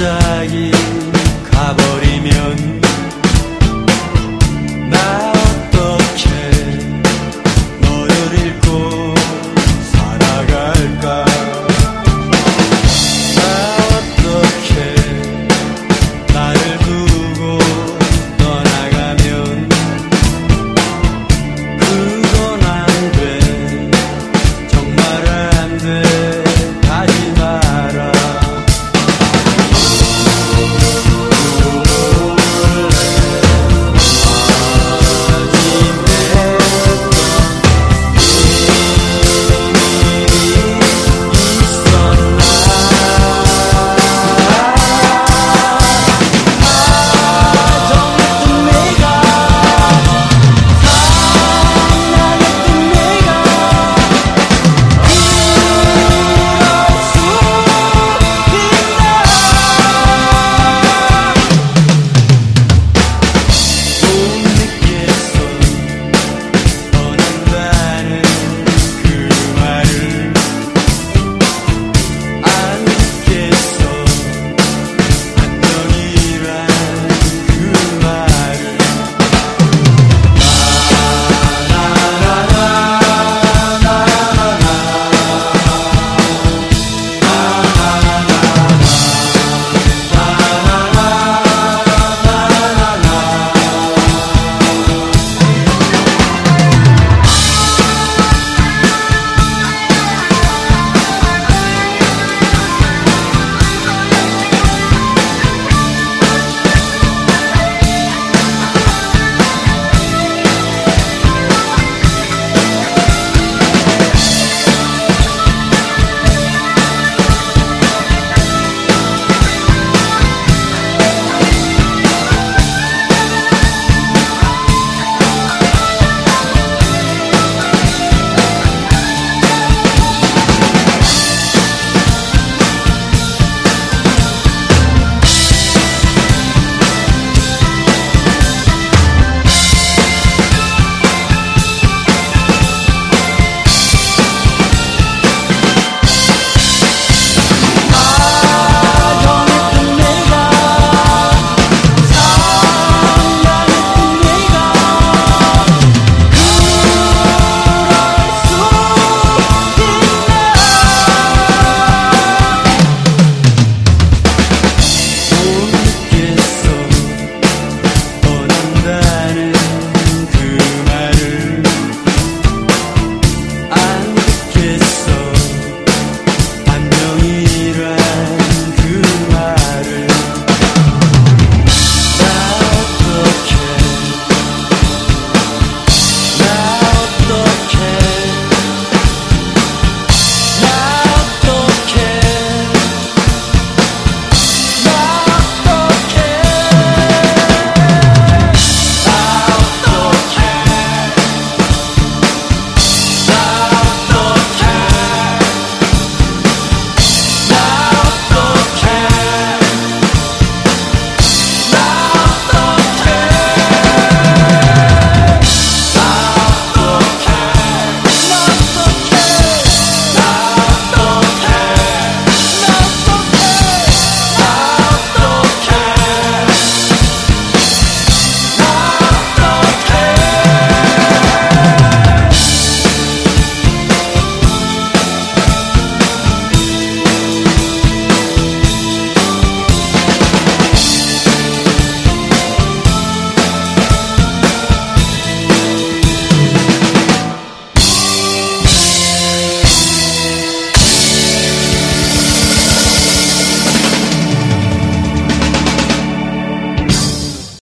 consegue.